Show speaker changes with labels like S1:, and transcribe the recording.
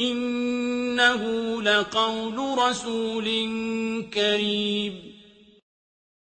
S1: إِنَّهُ لَقَوْلُ رَسُولٍ كَرِيمٍ.